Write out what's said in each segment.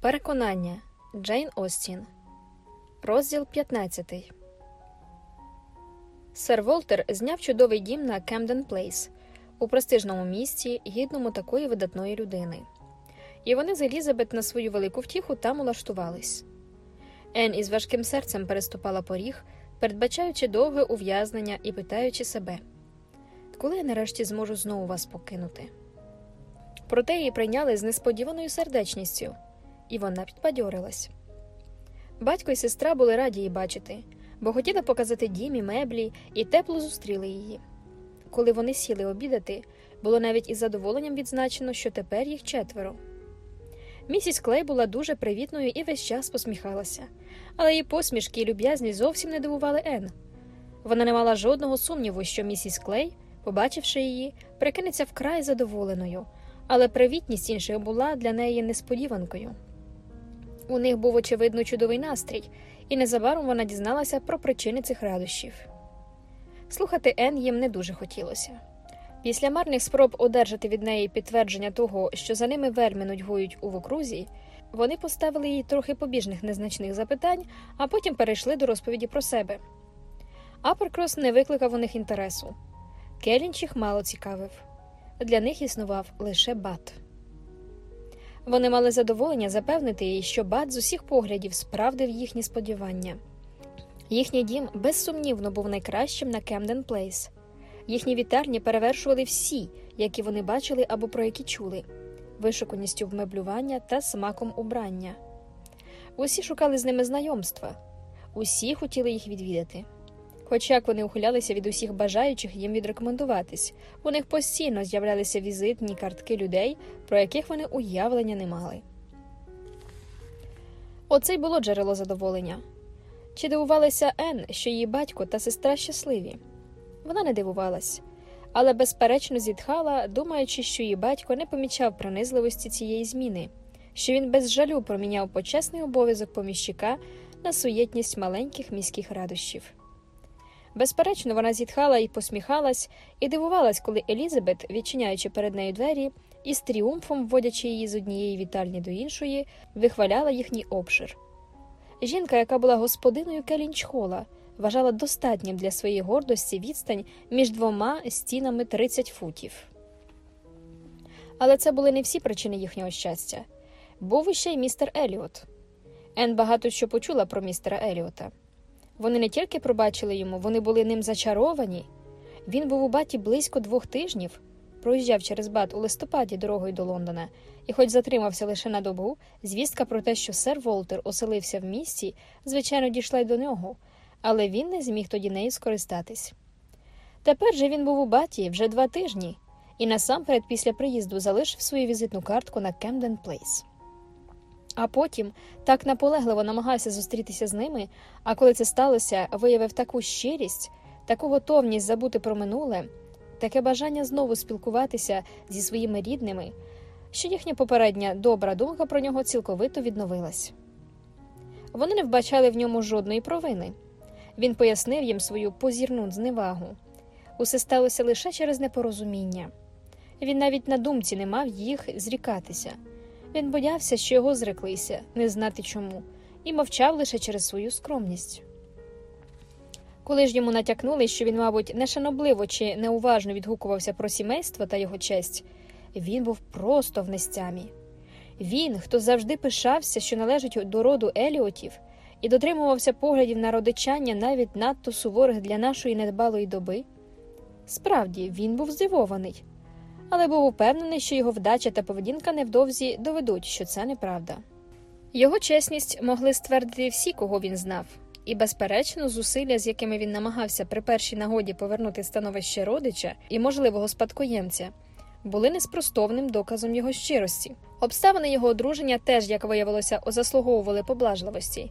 Переконання Джейн Остін. Розділ 15. Сер Волтер зняв чудовий дім на Кемден Плейс у престижному місті, гідному такої видатної людини. І вони з Елізабет на свою велику втіху там улаштувались. Ен із важким серцем переступала поріг, передбачаючи довге ув'язнення і питаючи себе, коли я нарешті зможу знову вас покинути. Проте її прийняли з несподіваною сердечністю і вона підбадьорилась. Батько і сестра були раді її бачити, бо хотіли показати дімі, меблі і тепло зустріли її. Коли вони сіли обідати, було навіть із задоволенням відзначено, що тепер їх четверо. Місіс Клей була дуже привітною і весь час посміхалася, але її посмішки і люб'язність зовсім не дивували Ен. Вона не мала жодного сумніву, що місіс Клей, побачивши її, прикинеться вкрай задоволеною, але привітність інших була для неї несподіванкою. У них був, очевидно, чудовий настрій, і незабаром вона дізналася про причини цих радощів. Слухати Ен їм не дуже хотілося. Після марних спроб одержати від неї підтвердження того, що за ними вельми нудьгують у окрузі, вони поставили їй трохи побіжних незначних запитань, а потім перейшли до розповіді про себе. Аперкрос не викликав у них інтересу. Келінч їх мало цікавив. Для них існував лише бат. Вони мали задоволення запевнити їй, що бат з усіх поглядів справдив їхні сподівання. Їхній дім безсумнівно був найкращим на Кемден Плейс. Їхні вітальні перевершували всі, які вони бачили або про які чули, вишуканістю вмеблювання та смаком убрання. Усі шукали з ними знайомства, усі хотіли їх відвідати. Хоч як вони ухилялися від усіх бажаючих їм відрекомендуватись, у них постійно з'являлися візитні картки людей, про яких вони уявлення не мали. Оце й було джерело задоволення. Чи дивувалася Ен, що її батько та сестра щасливі? Вона не дивувалась, але безперечно зітхала, думаючи, що її батько не помічав пронизливості цієї зміни, що він без жалю проміняв почесний обов'язок поміщика на суєтність маленьких міських радощів. Безперечно, вона зітхала і посміхалась, і дивувалась, коли Елізабет, відчиняючи перед нею двері і з тріумфом, вводячи її з однієї вітальні до іншої, вихваляла їхній обшир. Жінка, яка була господиною Келінчхола, вважала достатнім для своєї гордості відстань між двома стінами 30 футів. Але це були не всі причини їхнього щастя. Був іще й містер Еліот. Ен багато що почула про містера Еліота. Вони не тільки пробачили йому, вони були ним зачаровані. Він був у баті близько двох тижнів, проїжджав через бат у листопаді дорогою до Лондона, і, хоч затримався лише на добу, звістка про те, що сер Волтер оселився в місті, звичайно, дійшла й до нього, але він не зміг тоді нею скористатись. Тепер же він був у баті вже два тижні, і насамперед після приїзду залишив свою візитну картку на Кемден Плейс. А потім так наполегливо намагався зустрітися з ними, а коли це сталося, виявив таку щирість, таку готовність забути про минуле, таке бажання знову спілкуватися зі своїми рідними, що їхня попередня добра думка про нього цілковито відновилась. Вони не вбачали в ньому жодної провини. Він пояснив їм свою позірну зневагу. Усе сталося лише через непорозуміння. Він навіть на думці не мав їх зрікатися. Він боявся, що його зреклися, не знати чому, і мовчав лише через свою скромність. Коли ж йому натякнули, що він, мабуть, нешанобливо чи неуважно відгукувався про сімейство та його честь, він був просто в нестямі. Він, хто завжди пишався, що належить до роду Еліотів, і дотримувався поглядів на родичання навіть надто суворих для нашої недбалої доби. Справді, він був здивований але був упевнений, що його вдача та поведінка невдовзі доведуть, що це неправда. Його чесність могли ствердити всі, кого він знав, і, безперечно, зусилля, з якими він намагався при першій нагоді повернути становище родича і можливого спадкоємця, були неспростовним доказом його щирості. Обставини його одруження теж, як виявилося, заслуговували поблажливості.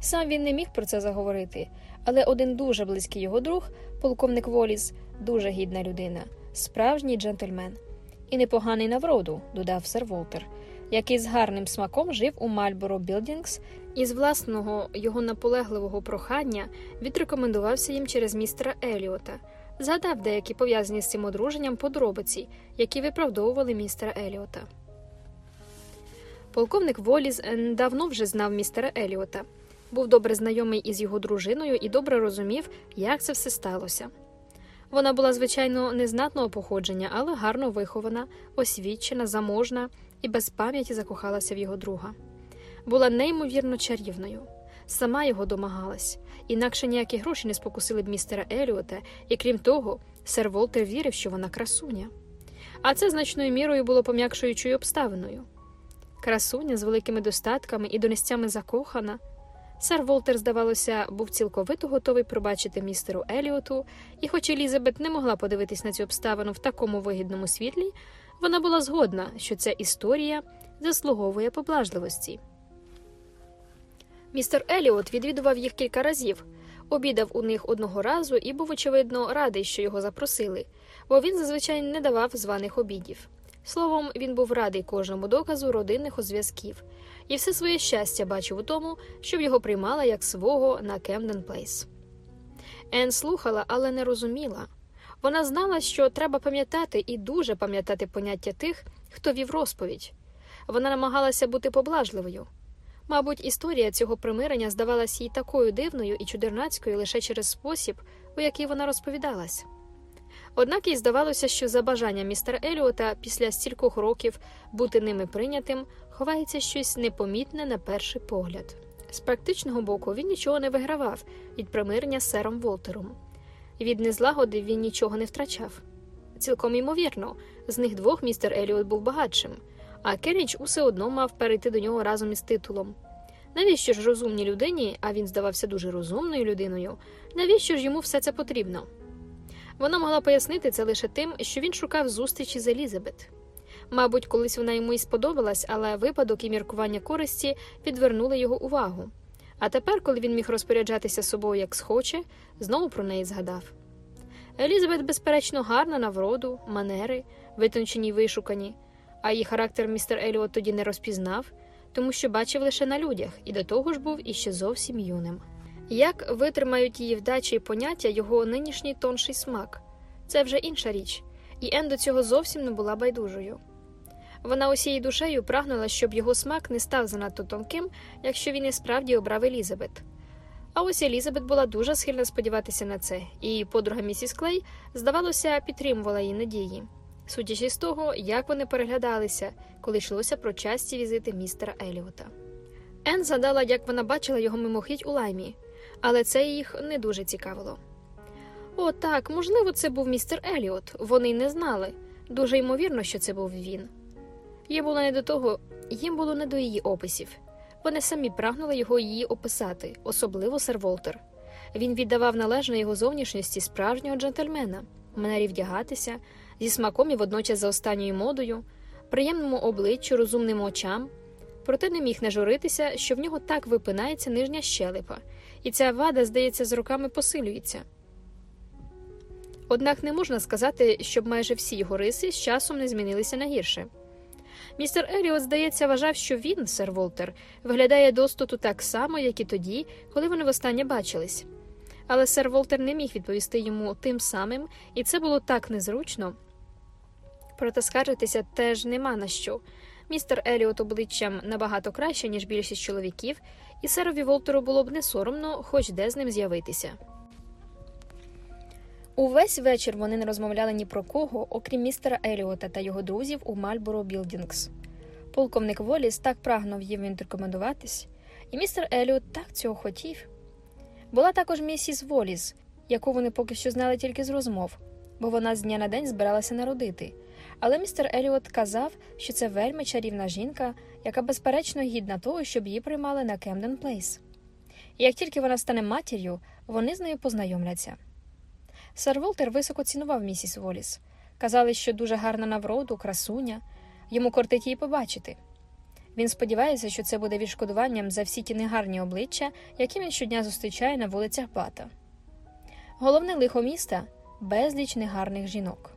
Сам він не міг про це заговорити, але один дуже близький його друг, полковник Воліс, дуже гідна людина справжній джентльмен. І непоганий на вроду, додав сер Волтер, який з гарним смаком жив у Мальборо Білдінгс і з власного його наполегливого прохання відрекомендувався їм через містера Еліота, згадав деякі пов'язані з цим одруженням подробиці, які виправдовували містера Еліота. Полковник Воліз е, давно вже знав містера Еліота, був добре знайомий із його дружиною і добре розумів, як це все сталося. Вона була, звичайно, незнатного походження, але гарно вихована, освічена, заможна і без пам'яті закохалася в його друга. Була неймовірно чарівною, сама його домагалась, інакше ніякі гроші не спокусили б містера Еліота, і крім того, сер Волтер вірив, що вона красуня. А це значною мірою було пом'якшуючою обставиною. Красуня з великими достатками і донестями закохана. Сер Волтер, здавалося, був цілковито готовий пробачити містеру Еліоту, і, хоч Елізабет не могла подивитись на цю обставину в такому вигідному світлі, вона була згодна, що ця історія заслуговує поблажливості. Містер Еліот відвідував їх кілька разів, обідав у них одного разу і був, очевидно, радий, що його запросили, бо він зазвичай не давав званих обідів. Словом, він був радий кожному доказу родинних зв'язків, і все своє щастя бачив у тому, щоб його приймали як свого на Кемден Плейс. Ен слухала, але не розуміла. Вона знала, що треба пам'ятати і дуже пам'ятати поняття тих, хто вів розповідь. Вона намагалася бути поблажливою. Мабуть, історія цього примирення здавалася їй такою дивною і чудернацькою лише через спосіб, у який вона розповідалась. Однак їй здавалося, що за бажанням містера Еліота після стількох років бути ними прийнятим ховається щось непомітне на перший погляд. З практичного боку він нічого не вигравав від примирення з сером Волтером. Від незлагоди він нічого не втрачав. Цілком ймовірно, з них двох містер Еліот був багатшим, а Кенніч усе одно мав перейти до нього разом із титулом. Навіщо ж розумній людині, а він здавався дуже розумною людиною, навіщо ж йому все це потрібно? Вона могла пояснити це лише тим, що він шукав зустрічі з Елізабет. Мабуть, колись вона йому і сподобалась, але випадок і міркування користі відвернули його увагу. А тепер, коли він міг розпоряджатися собою як схоче, знову про неї згадав. Елізабет, безперечно, гарна на вроду, манери, витончені й вишукані, а її характер містер Еліот тоді не розпізнав, тому що бачив лише на людях, і до того ж був іще зовсім юним. Як витримають її вдачі і поняття його нинішній тонший смак? Це вже інша річ, і Ен до цього зовсім не була байдужою. Вона усією душею прагнула, щоб його смак не став занадто тонким, якщо він і справді обрав Елізабет. А ось Елізабет була дуже схильна сподіватися на це, і подруга місіс Клей, здавалося, підтримувала її надії, судячи з того, як вони переглядалися, коли йшлося про часті візити містера Еліота. Ен згадала, як вона бачила його мимохідь у лаймі, але це їх не дуже цікавило. О, так, можливо, це був містер Еліот, вони й не знали. Дуже ймовірно, що це був він. Їм було не до того, їм було не до її описів. Вони самі прагнули його її описати, особливо сер Волтер. Він віддавав належно його зовнішності справжнього джентльмена, манері вдягатися, зі смаком і водночас за останньою модою, приємному обличчю, розумним очам, проте не міг не журитися, що в нього так випинається нижня щелепа, і ця вада, здається, з роками посилюється. Однак не можна сказати, щоб майже всі його риси з часом не змінилися на гірше. Містер Еліот, здається, вважав, що він, сер Волтер, виглядає достоту так само, як і тоді, коли вони востаннє бачились. Але сер Волтер не міг відповісти йому тим самим, і це було так незручно. Проте скаржитися теж нема на що. Містер Еліот обличчям набагато краще, ніж більшість чоловіків, і серові Волтеру було б не соромно, хоч де з ним з'явитися. Увесь вечір вони не розмовляли ні про кого, окрім містера Еліота та його друзів у Мальборо Білдінгс. Полковник Воліс так прагнув їм відрекомендуватись, і містер Еліот так цього хотів. Була також місіс Воліс, яку вони поки що знали тільки з розмов, бо вона з дня на день збиралася народити. Але містер Еліот казав, що це вельми чарівна жінка, яка безперечно гідна того, щоб її приймали на Кемден Плейс. І як тільки вона стане матір'ю, вони з нею познайомляться. Сер Волтер високо цінував місіс Воліс. Казали, що дуже гарна на вроду, красуня, йому кортить її побачити. Він сподівається, що це буде відшкодуванням за всі ті негарні обличчя, які він щодня зустрічає на вулицях Бата. Головне лихо міста безліч негарних жінок.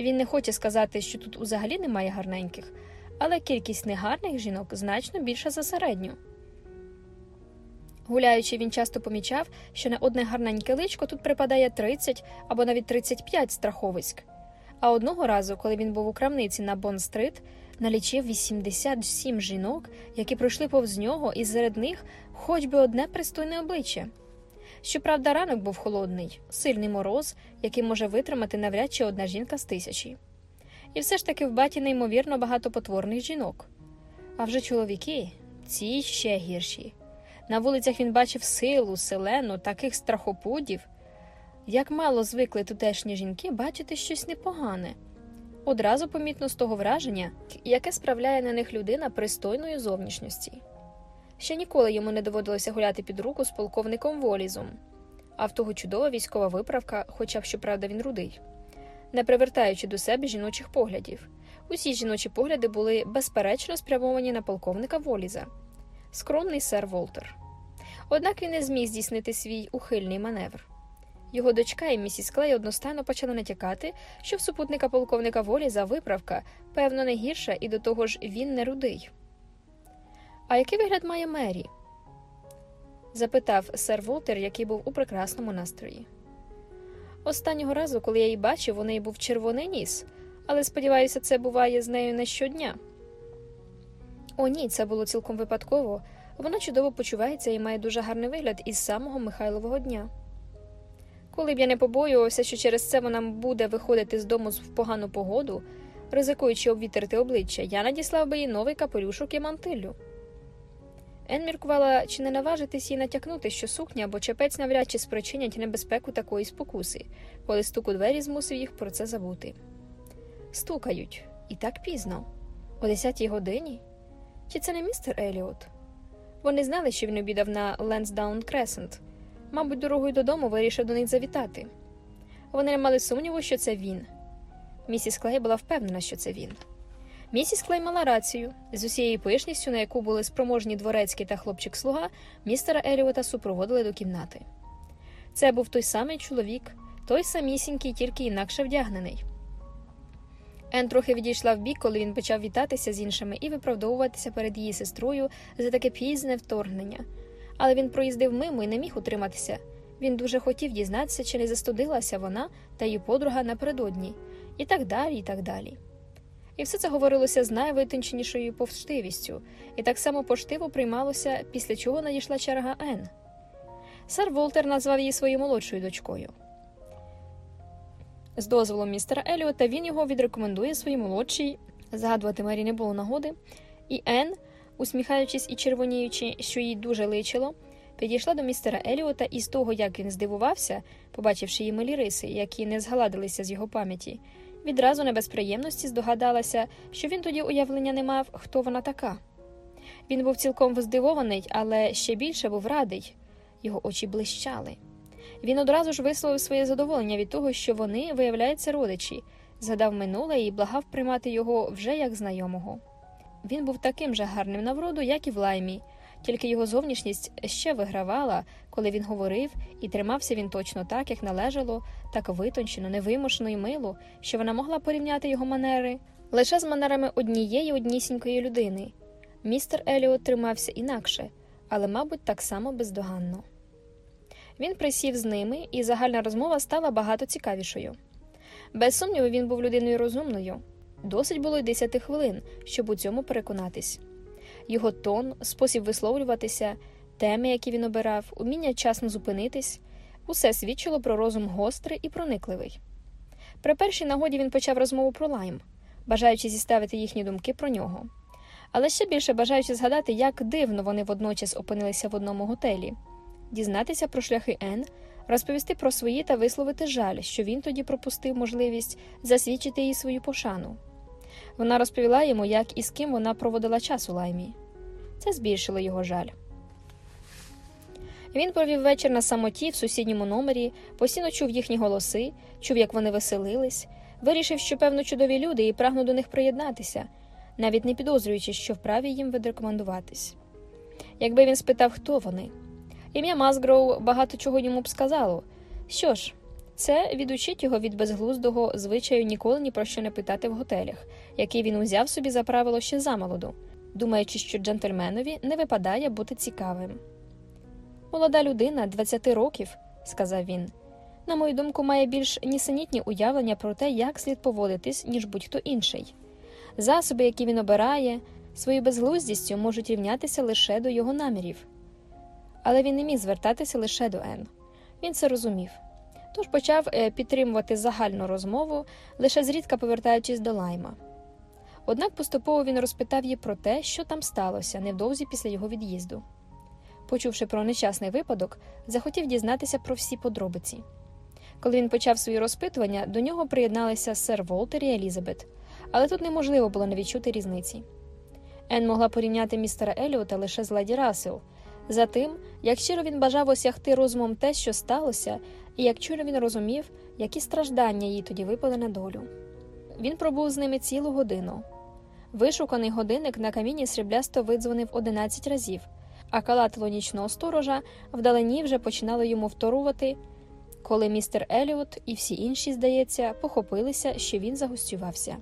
Він не хоче сказати, що тут взагалі немає гарненьких, але кількість негарних жінок значно більша за середню. Гуляючи, він часто помічав, що на одне гарненьке личко тут припадає 30 або навіть 35 страховиськ. А одного разу, коли він був у крамниці на Бон-стрит, налічив 87 жінок, які пройшли повз нього, і серед них хоч би одне пристойне обличчя. Щоправда, ранок був холодний, сильний мороз, який може витримати навряд чи одна жінка з тисячі. І все ж таки в баті неймовірно багато потворних жінок. А вже чоловіки ці ще гірші. На вулицях він бачив силу, селену, таких страхопудів. Як мало звикли тутешні жінки бачити щось непогане. Одразу помітно з того враження, яке справляє на них людина пристойної зовнішності. Ще ніколи йому не доводилося гуляти під руку з полковником Волізом, а в того чудова військова виправка, хоча б щоправда він рудий, не привертаючи до себе жіночих поглядів. Усі жіночі погляди були безперечно спрямовані на полковника Воліза, скромний сер Волтер. Однак він не зміг здійснити свій ухильний маневр. Його дочка і місіс Клей одностайно почали натякати, що в супутника полковника Воліза виправка, певно, не гірша, і до того ж він не рудий. А який вигляд має Мері? запитав сер Волтер, який був у прекрасному настрої. Останнього разу, коли я її бачив, у неї був червоний ніс, але сподіваюся, це буває з нею не щодня. О, ні, це було цілком випадково. Вона чудово почувається і має дуже гарний вигляд із самого Михайлового дня. Коли б я не побоювався, що через це вона буде виходити з дому в погану погоду, ризикуючи обвітерти обличчя, я надіслав би їй новий капелюшок і мантилю. Ен міркувала, чи не наважитись їй натякнути, що сукня або чепець навряд чи спричинять небезпеку такої спокуси, коли стук у двері змусив їх про це забути. Стукають і так пізно, о 10-й годині. Чи це не містер Еліот? Вони знали, що він обідав на Лендсдаун Кресент. Мабуть, дорогою додому вирішив до них завітати. Вони не мали сумніву, що це він. Місіс Клей була впевнена, що це він. Місіс Клей мала рацію з усією пишністю, на яку були спроможні дворецький та хлопчик-слуга, містера Еліота супроводили до кімнати. Це був той самий чоловік, той самісінький, тільки інакше вдягнений. Ен трохи відійшла вбік, коли він почав вітатися з іншими і виправдовуватися перед її сестрою за таке пізне вторгнення. Але він проїздив мимо і не міг утриматися. Він дуже хотів дізнатися, чи не застудилася вона та її подруга напередодні, і так далі, і так далі. І все це говорилося з найвитонченішою повштивістю, і так само поштиво приймалося, після чого надійшла черга Ен. Сер Волтер назвав її своєю молодшою дочкою. З дозволом містера Еліота він його відрекомендує своїй молодшій, згадувати Мері не було нагоди, і Ен, усміхаючись і червоніючи, що їй дуже личило, підійшла до містера Еліота і з того, як він здивувався, побачивши її милі риси, які не згладилися з його пам'яті, відразу не без приємності здогадалася, що він тоді уявлення не мав, хто вона така. Він був цілком здивований, але ще більше був радий його очі блищали. Він одразу ж висловив своє задоволення від того, що вони, виявляються, родичі, згадав минуле і благав приймати його вже як знайомого. Він був таким же гарним на вроду, як і в лаймі, тільки його зовнішність ще вигравала, коли він говорив, і тримався він точно так, як належало, так витончено, невимушено і мило, що вона могла порівняти його манери лише з манерами однієї однісінької людини. Містер Еліот тримався інакше, але, мабуть, так само бездоганно. Він присів з ними, і загальна розмова стала багато цікавішою. Без сумніву, він був людиною розумною. Досить було й десяти хвилин, щоб у цьому переконатись. Його тон, спосіб висловлюватися, теми, які він обирав, уміння часно зупинитись, усе свідчило про розум гострий і проникливий. При першій нагоді він почав розмову про лайм, бажаючи зіставити їхні думки про нього. Але ще більше бажаючи згадати, як дивно вони водночас опинилися в одному готелі дізнатися про шляхи Н, розповісти про свої та висловити жаль, що він тоді пропустив можливість засвідчити їй свою пошану. Вона розповіла йому, як і з ким вона проводила час у лаймі. Це збільшило його жаль. Він провів вечір на самоті в сусідньому номері, постійно чув їхні голоси, чув, як вони веселились, вирішив, що, певно, чудові люди і прагнув до них приєднатися, навіть не підозрюючи, що вправі їм відрекомендуватись. Якби він спитав, хто вони, Ім'я Мазгроу багато чого йому б сказало. Що ж, це відучить його від безглуздого звичаю ніколи ні про що не питати в готелях, який він узяв собі за правило ще замолоду, думаючи, що джентльменові не випадає бути цікавим. Молода людина 20 років, сказав він, на мою думку, має більш нісенітні уявлення про те, як слід поводитись, ніж будь-хто інший. Засоби, які він обирає, своєю безглуздістю можуть рівнятися лише до його намірів. Але він не міг звертатися лише до Ен. Він це розумів. Тож почав е, підтримувати загальну розмову, лише зрідка повертаючись до лайма. Однак поступово він розпитав її про те, що там сталося невдовзі після його від'їзду. Почувши про нещасний випадок, захотів дізнатися про всі подробиці. Коли він почав свої розпитування, до нього приєдналися сер Волтер і Елізабет, але тут неможливо було не відчути різниці. Ен могла порівняти містера Еліота лише з леді Рассел, за тим, як щиро він бажав осягти розумом те, що сталося, і як чуро він розумів, які страждання їй тоді випали на долю. Він пробув з ними цілу годину. Вишуканий годинник на каміні сріблясто видзвонив 11 разів, а калатило нічного сторожа вдалині вже починало йому вторувати, коли містер Еліот і всі інші, здається, похопилися, що він загостювався.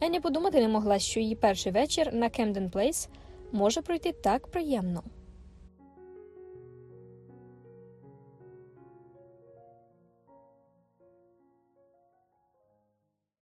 Ен і подумати не могла, що її перший вечір на Кемден Плейс може пройти так приємно.